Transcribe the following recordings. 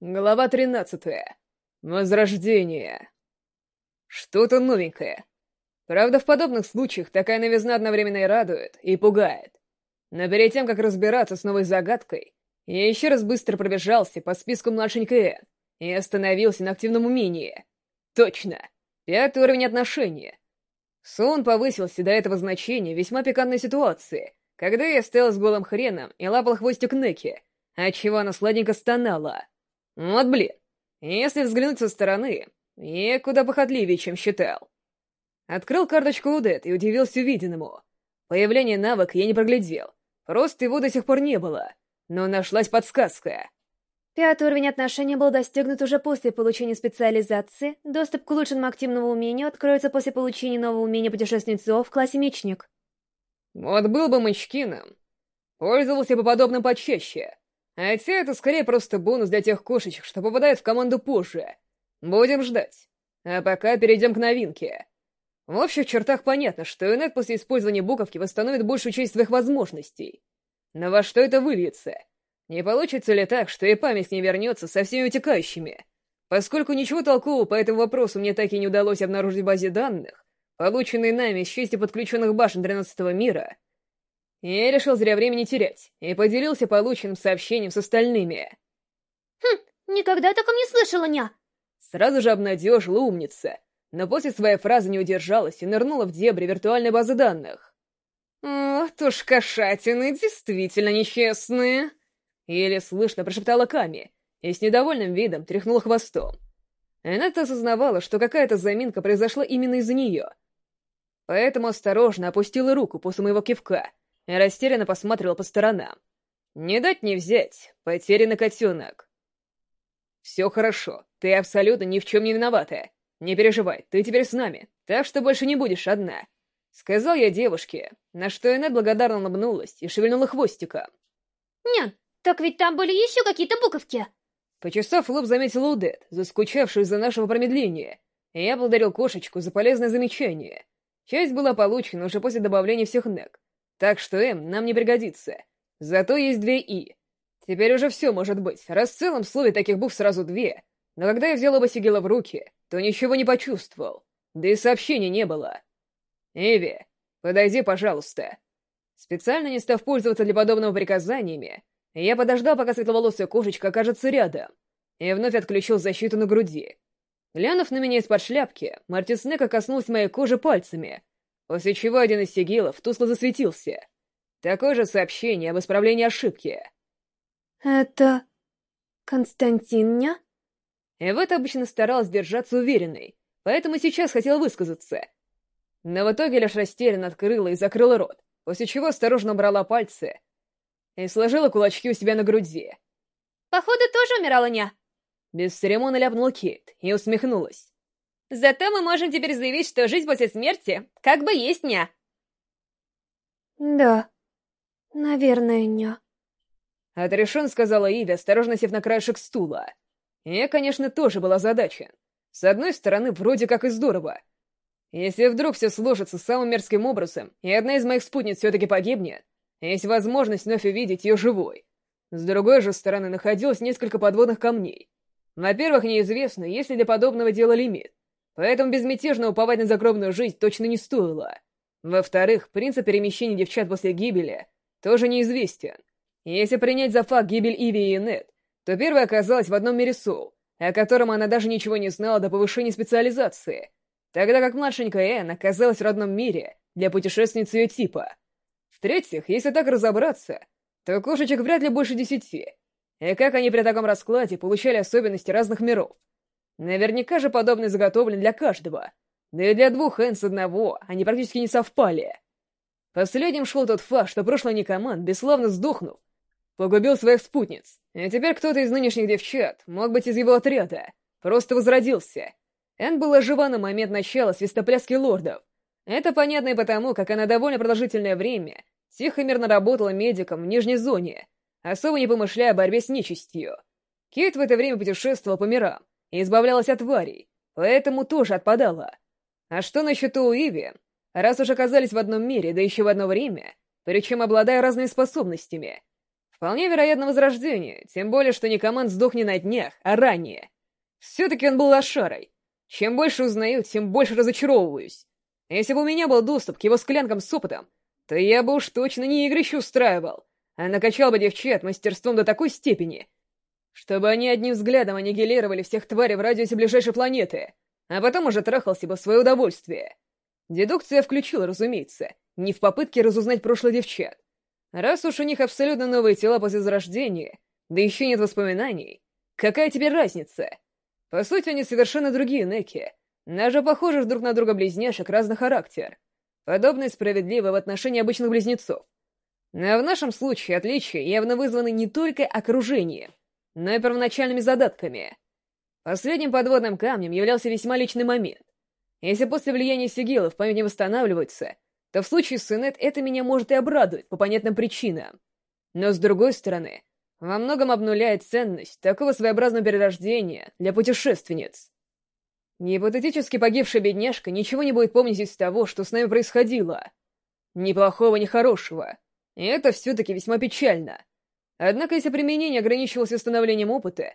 Глава 13. Возрождение. Что-то новенькое. Правда, в подобных случаях такая новизна одновременно и радует, и пугает. Но перед тем, как разбираться с новой загадкой, я еще раз быстро пробежался по списку младшенькой Эн и остановился на активном умении. Точно. Пятый уровень отношения. Сон повысился до этого значения в весьма пикантной ситуации, когда я стоял с голым хреном и лапал хвостик Неки, отчего она сладенько стонала. Вот блин, если взглянуть со стороны, я куда похотливее, чем считал. Открыл карточку УДЭТ и удивился увиденному. Появление навыка я не проглядел, просто его до сих пор не было, но нашлась подсказка. Пятый уровень отношений был достигнут уже после получения специализации. Доступ к улучшенному активному умению откроется после получения нового умения путешественницов в классе Мечник. Вот был бы Мачкином, пользовался бы подобным почаще. Хотя это скорее просто бонус для тех кошечек, что попадают в команду позже. Будем ждать. А пока перейдем к новинке. В общих чертах понятно, что инет после использования буковки восстановит большую часть своих возможностей. Но во что это выльется? Не получится ли так, что и память не вернется со всеми утекающими? Поскольку ничего толкового по этому вопросу мне так и не удалось обнаружить в базе данных, полученной нами с части подключенных башен 13 мира, я решил зря времени терять и поделился полученным сообщением с остальными. «Хм, никогда таком не слышала, ня!» Сразу же обнадежила умница, но после своей фразы не удержалась и нырнула в дебри виртуальной базы данных. «Вот уж кошатины действительно нечестные!» Еле слышно прошептала Ками и с недовольным видом тряхнула хвостом. Энетта осознавала, что какая-то заминка произошла именно из-за нее. Поэтому осторожно опустила руку после моего кивка и растерянно посматривал по сторонам. «Не дать не взять, потерянный котенок». «Все хорошо, ты абсолютно ни в чем не виновата. Не переживай, ты теперь с нами, так что больше не будешь одна». Сказал я девушке, на что Энет благодарно улыбнулась и шевельнула хвостиком. «Нян, так ведь там были еще какие-то буковки!» Почесав лоб, заметил Удет, заскучавшую из-за нашего промедления. Я благодарил кошечку за полезное замечание. Часть была получена уже после добавления всех нек, так что М нам не пригодится. Зато есть две И. Теперь уже все может быть, раз в целом слове таких букв сразу две. Но когда я взял оба сигила в руки, то ничего не почувствовал. Да и сообщения не было. «Эви, подойди, пожалуйста». Специально не став пользоваться для подобного приказаниями, я подождал, пока светловолосая кошечка окажется рядом, и вновь отключил защиту на груди. Глянув на меня из-под шляпки, Мартиснека коснулась моей кожи пальцами, после чего один из сигилов тускло засветился. Такое же сообщение об исправлении ошибки. «Это... Константиння?» Эвет обычно старалась держаться уверенной, поэтому сейчас хотела высказаться. Но в итоге лишь растерянно открыла и закрыла рот, после чего осторожно брала пальцы и сложила кулачки у себя на груди. «Походу, тоже умирала ня?» Без церемона ляпнула Кейт и усмехнулась. Зато мы можем теперь заявить, что жизнь после смерти как бы есть ня. Да, наверное, ня. Отрешен, сказала Иви, осторожно сев на краешек стула. Я, конечно, тоже была задача. С одной стороны, вроде как и здорово. Если вдруг все сложится самым мерзким образом, и одна из моих спутниц все-таки погибнет, есть возможность вновь увидеть ее живой. С другой же стороны, находилось несколько подводных камней. Во-первых, неизвестно, есть ли для подобного дела лимит. Поэтому безмятежно уповать на загробную жизнь точно не стоило. Во-вторых, принцип перемещения девчат после гибели тоже неизвестен. Если принять за факт гибель Иви и Нет, то первая оказалась в одном мире Соул, о котором она даже ничего не знала до повышения специализации, тогда как младшенькая Энн оказалась в родном мире для путешественниц ее типа. В-третьих, если так разобраться, то кошечек вряд ли больше десяти. И как они при таком раскладе получали особенности разных миров? Наверняка же подобный заготовлен для каждого. Да и для двух Эн с одного они практически не совпали. Последним шел тот факт, что прошлый Никоман, бесславно сдохнув, погубил своих спутниц. И теперь кто-то из нынешних девчат, мог быть из его отряда, просто возродился. Эн была жива на момент начала свистопляски лордов. Это понятно и потому, как она довольно продолжительное время тихо мирно работала медиком в нижней зоне, особо не помышляя о борьбе с нечистью. Кейт в это время путешествовал по мирам, и избавлялась от тварей, поэтому тоже отпадала. А что насчет Уиви? Раз уж оказались в одном мире, да еще в одно время, причем обладая разными способностями, Вполне вероятно возрождение, тем более, что Никоман сдох не на днях, а ранее. Все-таки он был лошарой. Чем больше узнаю, тем больше разочаровываюсь. Если бы у меня был доступ к его склянкам с опытом, то я бы уж точно не игрище устраивал, а накачал бы девчат мастерством до такой степени, чтобы они одним взглядом аннигилировали всех тварей в радиусе ближайшей планеты, а потом уже трахался бы в свое удовольствие. Дедукция включила, разумеется, не в попытке разузнать прошлое девчат. Раз уж у них абсолютно новые тела после зарождения, да еще нет воспоминаний, какая теперь разница? По сути, они совершенно другие Неки, даже похожих друг на друга близняшек разных характер. Подобное справедливо в отношении обычных близнецов. Но в нашем случае отличия явно вызваны не только окружением, но и первоначальными задатками. Последним подводным камнем являлся весьма личный момент. Если после влияния сигилов память не восстанавливается, то в случае с Инет это меня может и обрадовать по понятным причинам. Но с другой стороны, во многом обнуляет ценность такого своеобразного перерождения для путешественниц. Гипотетически погибшая бедняжка ничего не будет помнить из того, что с нами происходило. Ни плохого, ни хорошего. И это все-таки весьма печально. Однако, если применение ограничивалось восстановлением опыта,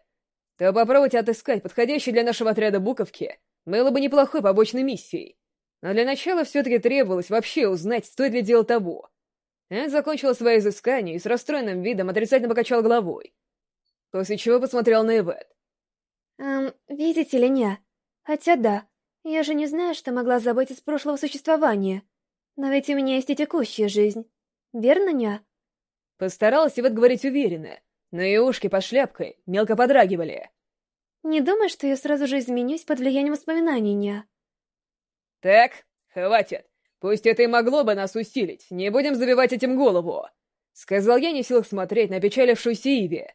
то попробовать отыскать подходящие для нашего отряда буковки было бы неплохой побочной миссией. Но для начала все-таки требовалось вообще узнать, стоит ли дело того. Энн закончила свои изыскания и с расстроенным видом отрицательно покачал головой. После чего посмотрел на Эвет. «Эм, видите ли, не. Хотя да, я же не знаю, что могла забыть из прошлого существования. Но ведь у меня есть и текущая жизнь. Верно, не?» Постаралась Эвет говорить уверенно, но ее ушки под шляпкой мелко подрагивали. «Не думай, что я сразу же изменюсь под влиянием воспоминаний, не?» «Так, хватит. Пусть это и могло бы нас усилить, не будем забивать этим голову», — сказал я, не в силах смотреть на печалившуюся Иви.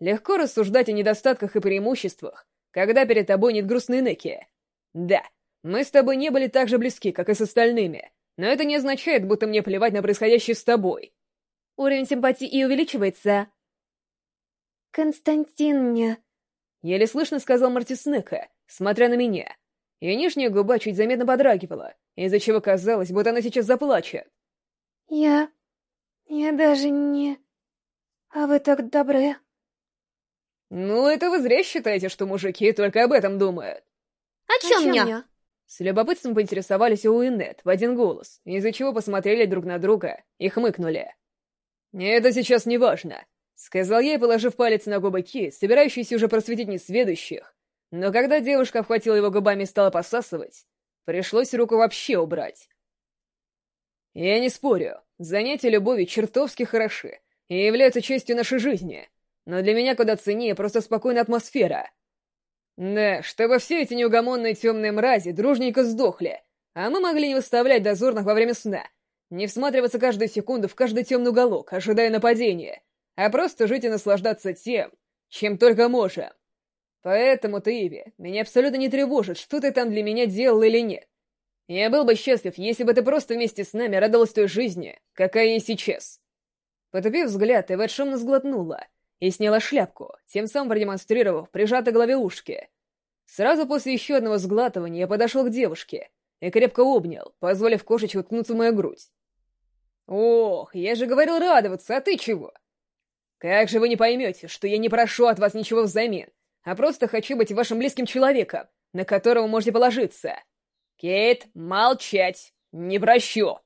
Легко рассуждать о недостатках и преимуществах, когда перед тобой нет грустной Неки. Да, мы с тобой не были так же близки, как и с остальными, но это не означает, будто мне плевать на происходящее с тобой. Уровень симпатии и увеличивается. Константин мне... Еле слышно сказал Мартиснека, смотря на меня. Ее нижняя губа чуть заметно подрагивала, из-за чего казалось, будто она сейчас заплачет. «Я... я даже не... А вы так добры». «Ну, это вы зря считаете, что мужики только об этом думают». «О чем, о я?» С любопытством поинтересовались у Уиннет в один голос, из-за чего посмотрели друг на друга и хмыкнули. «Это сейчас не важно», — сказал я, положив палец на губы Ки, собирающийся уже просветить несведущих, но когда девушка обхватила его губами и стала посасывать, пришлось руку вообще убрать. Я не спорю, занятия любовью чертовски хороши и являются частью нашей жизни, но для меня куда ценнее просто спокойная атмосфера. Да, чтобы все эти неугомонные темные мрази дружненько сдохли, а мы могли не выставлять дозорных во время сна, не всматриваться каждую секунду в каждый темный уголок, ожидая нападения, а просто жить и наслаждаться тем, чем только можем. Поэтому, Иви, меня абсолютно не тревожит, что ты там для меня делал или нет. Я был бы счастлив, если бы ты просто вместе с нами радовалась той жизни, какая есть сейчас. Потупив взгляд, Эвет шумно сглотнула и сняла шляпку, тем самым продемонстрировав прижатой голове ушки. Сразу после еще одного сглатывания я подошел к девушке и крепко обнял, позволив кошечке уткнуться в мою грудь. «Ох, я же говорил радоваться, а ты чего?» «Как же вы не поймете, что я не прошу от вас ничего взамен, а просто хочу быть вашим близким человеком, на которого можете положиться. Кейт, молчать! Не прощу!»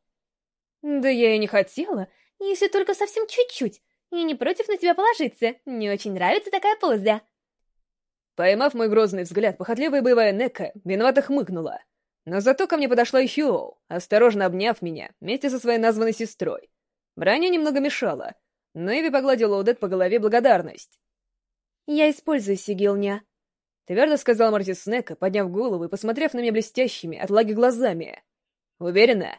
«Да я и не хотела, если только совсем чуть-чуть. Я не против на тебя положиться, мне очень нравится такая поза». Поймав мой грозный взгляд, похотливая боевая Нека виновато хмыкнула. Но зато ко мне подошла Хьюоу, осторожно обняв меня вместе со своей названной сестрой. Броня немного мешала, но Эви погладила Удет по голове благодарность. «Я использую сигилня», — твердо сказал Мартис Снека, подняв голову и посмотрев на меня блестящими от лаги глазами. «Уверена?»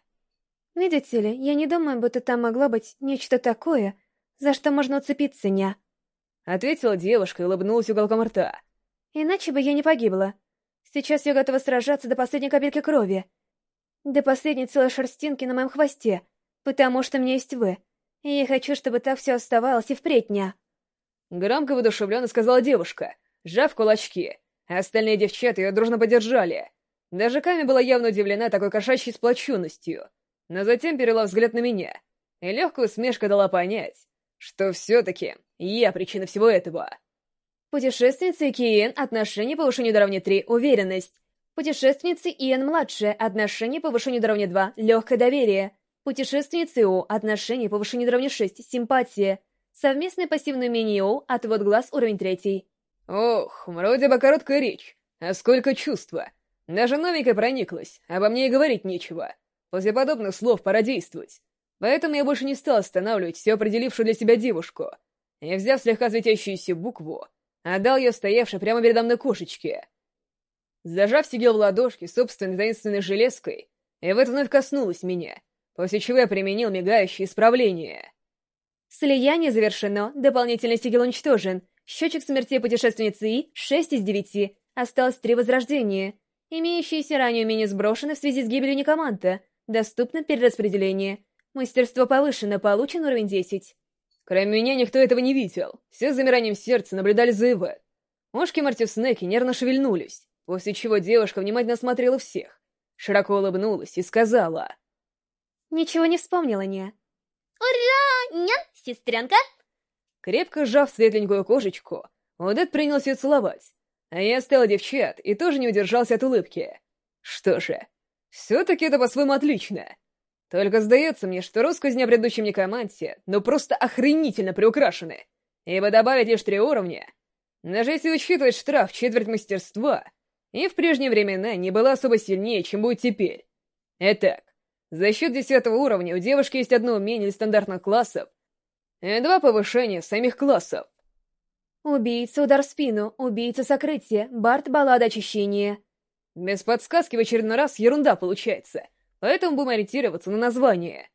«Видите ли, я не думаю, будто там могло быть нечто такое, за что можно уцепиться, ня», — ответила девушка и улыбнулась уголком рта. «Иначе бы я не погибла. Сейчас я готова сражаться до последней капельки крови, до последней целой шерстинки на моем хвосте, потому что мне есть вы, и я хочу, чтобы так все оставалось и впредь, ня». Громко воодушевленно сказала девушка, сжав кулачки, остальные девчата ее дружно поддержали. Даже Ками была явно удивлена такой кошачьей сплоченностью, но затем перела взгляд на меня, и легкая усмешка дала понять, что все-таки я причина всего этого. Путешественница Киен, отношение повышению до равня 3, уверенность. Путешественница Иэн-младшая, отношение повышению до равня 2, легкое доверие. Путешественница Ио, отношение повышению до равня 6, симпатия. Совместное пассивное умение Ио, отвод глаз, уровень 3. Ох, вроде бы короткая речь, а сколько чувства. Даже новенькая прониклась, обо мне и говорить нечего. После подобных слов пора действовать. Поэтому я больше не стал останавливать все определившую для себя девушку. И, взяв слегка светящуюся букву, отдал ее стоявшей прямо передо мной кошечке. Зажав сигел в ладошке собственной таинственной железкой, и вот вновь коснулась меня, после чего я применил мигающее исправление. Слияние завершено, дополнительный сигел уничтожен. Счетчик смерти путешественницы И — 6 из 9. Осталось три возрождения. Имеющиеся ранее умения сброшены в связи с гибелью некоманта. Доступно перераспределение. Мастерство повышено, получен уровень 10. Кроме меня никто этого не видел. Все с замиранием сердца наблюдали за Ивет. Ушки Марти Снеки нервно шевельнулись, после чего девушка внимательно осмотрела всех, широко улыбнулась и сказала... «Ничего не вспомнила, не?» «Ура! Нет, сестренка!» Крепко сжав светленькую кошечку, Одет принялся ее целовать, а я оставил девчат и тоже не удержался от улыбки. Что же, все-таки это по-своему отлично. Только сдается мне, что россказни о предыдущем некоманте, ну просто охренительно приукрашены. Ибо добавить лишь три уровня, даже если учитывать штраф четверть мастерства, и в прежние времена не была особо сильнее, чем будет теперь. Итак, за счет десятого уровня у девушки есть одно умение из стандартных классов и два повышения самих классов. Убийца, удар в спину, убийца, сокрытие, Барт, баллада очищения. Без подсказки в очередной раз ерунда получается — поэтому будем ориентироваться на название.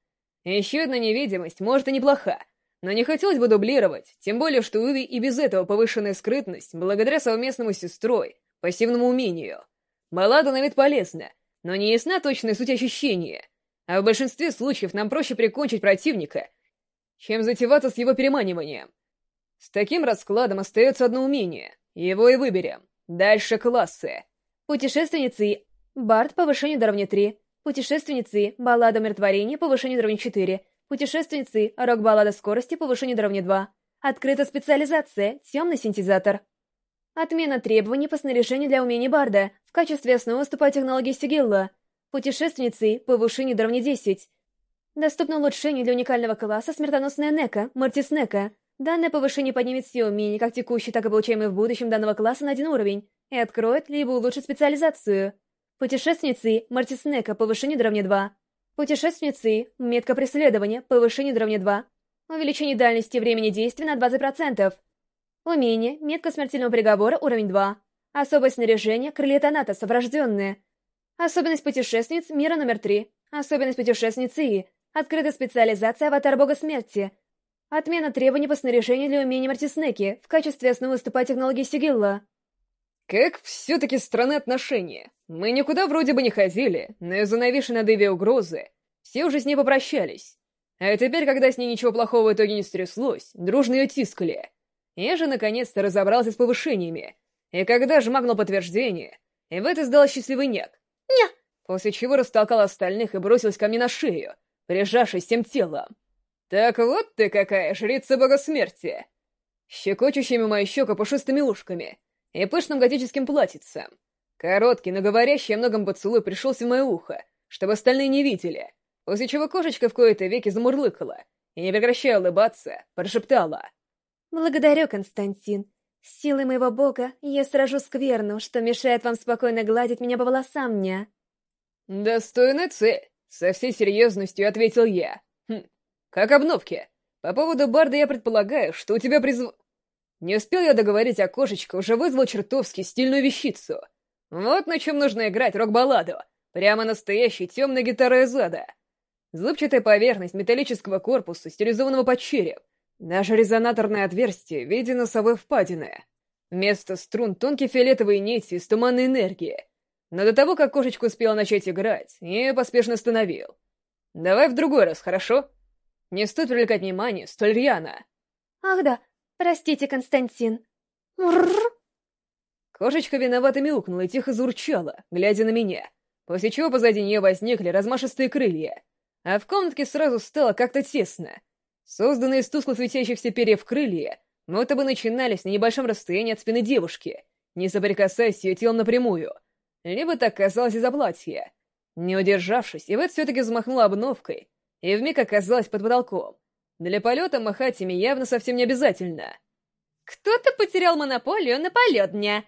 Еще одна невидимость, может, и неплоха, но не хотелось бы дублировать, тем более, что у и без этого повышенная скрытность, благодаря совместному с сестрой, пассивному умению. Баллада на вид полезна, но не ясна точная суть ощущения, а в большинстве случаев нам проще прикончить противника, чем затеваться с его переманиванием. С таким раскладом остается одно умение, его и выберем. Дальше классы. Путешественницы Барт повышение до равня 3, Путешественницы, баллада умиротворения, повышение до 4. Путешественницы, рок-баллада скорости, повышение до 2. Открыта специализация, темный синтезатор. Отмена требований по снаряжению для умений Барда. В качестве основы выступают технологии Сигилла. Путешественницы, повышение до 10. Доступно улучшение для уникального класса смертоносная Нека, Мартис Нека. Данное повышение поднимет все умения, как текущие, так и получаемые в будущем данного класса на один уровень, и откроет, либо улучшит специализацию. Путешественницы Мартиснека, повышение до 2. Путешественницы Метка преследования, повышение до 2. Увеличение дальности времени действия на 20%. Умение Метка смертельного приговора, уровень 2. Особое снаряжение Крылья Танатоса, врожденное. Особенность путешественниц мира номер 3. Особенность путешественницы И. Открытая специализация Аватар Бога Смерти. Отмена требований по снаряжению для умения Мартиснеки. В качестве основы выступает технология Сигилла. Как все-таки странные отношения. Мы никуда вроде бы не ходили, но из-за навешенной над Иви угрозы все уже с ней попрощались. А теперь, когда с ней ничего плохого в итоге не стряслось, дружно ее тискали. Я же наконец-то разобрался с повышениями. И когда жмакнул подтверждение, Ивет издала счастливый няк. Ня! После чего растолкал остальных и бросилась ко мне на шею, прижавшись всем телом. «Так вот ты какая, жрица бога смерти!» Щекочущими мои щека пушистыми ушками — и пышным готическим платьицем. Короткий, но говорящий о многом поцелуй пришелся в мое ухо, чтобы остальные не видели, после чего кошечка в кои-то веки замурлыкала и, не прекращая улыбаться, прошептала. «Благодарю, Константин. С силой моего бога я сражу скверну, что мешает вам спокойно гладить меня по волосам дня». «Достойная цель», — со всей серьезностью ответил я. «Хм, как обновки. По поводу Барда я предполагаю, что у тебя призв...» Не успел я договорить, а кошечка уже вызвал чертовски стильную вещицу. Вот на чем нужно играть рок-балладу. Прямо настоящей темной гитары зада. Зубчатая поверхность металлического корпуса, стилизованного под череп. Даже резонаторное отверстие в виде носовой впадины. Вместо струн тонкие фиолетовые нити из туманной энергии. Но до того, как кошечка успела начать играть, я поспешно остановил. Давай в другой раз, хорошо? Не стоит привлекать внимание столь рьяно. Ах да, «Простите, Константин». Мурр. Кошечка виновато мяукнула и тихо заурчала, глядя на меня, после чего позади нее возникли размашистые крылья, а в комнатке сразу стало как-то тесно. Созданные из тускло светящихся перьев крылья, будто бы начинались на небольшом расстоянии от спины девушки, не соприкасаясь ее телом напрямую. Либо так казалось из-за платья. Не удержавшись, Ивет все-таки взмахнула обновкой и вмиг оказалась под потолком. Для полета махать ими явно совсем не обязательно. «Кто-то потерял монополию на полет дня!»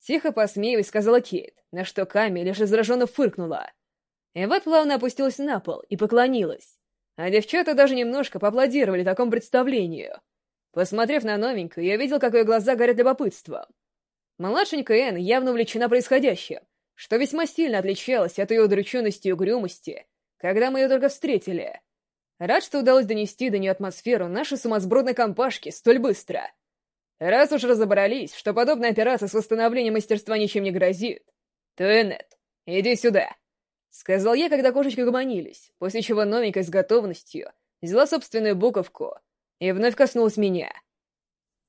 Тихо посмеиваясь, сказала Кейт, на что Ками лишь израженно фыркнула. Ивет плавно опустилась на пол и поклонилась. А девчата даже немножко поаплодировали такому представлению. Посмотрев на новенькую, я видел, как ее глаза горят любопытством. Младшенькая Энн явно увлечена происходящим, что весьма сильно отличалось от ее удрученности и угрюмости, когда мы ее только встретили. Рад, что удалось донести до нее атмосферу нашей сумасбродной компашки столь быстро. Раз уж разобрались, что подобная операция с восстановлением мастерства ничем не грозит, то, Эннет, иди сюда. Сказал я, когда кошечки гомонились, после чего новенькая с готовностью взяла собственную буковку и вновь коснулась меня —